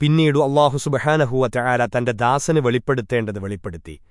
പിന്നീടു അള്ളാഹു സുബഹാനഹുവ ചായാല തന്റെ ദാസന് വെളിപ്പെടുത്തേണ്ടത് വെളിപ്പെടുത്തി.